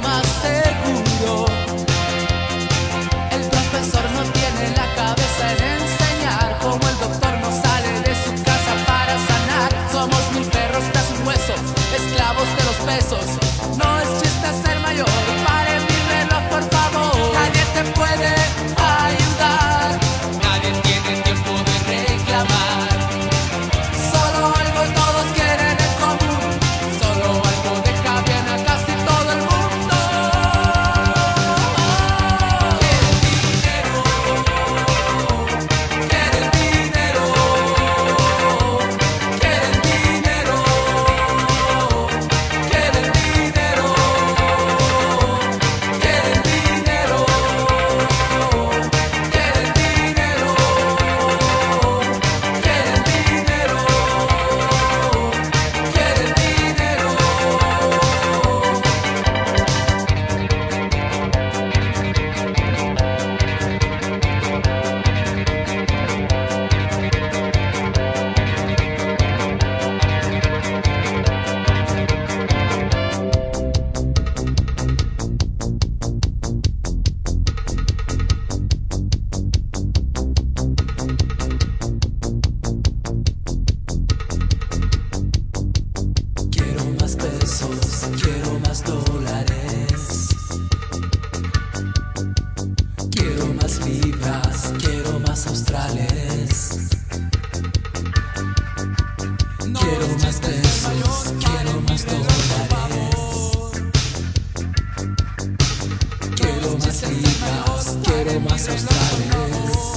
más seguro. El profesor no tiene la cabeza en enseñar como el doctor no sale de su casa para sanar. Somos mil perros tras un hueso, esclavos de los pesos. más dólares. Quiero más libras, quiero más australes. Quiero más pesos, quiero más dólares. Quiero más libras, quiero más australes.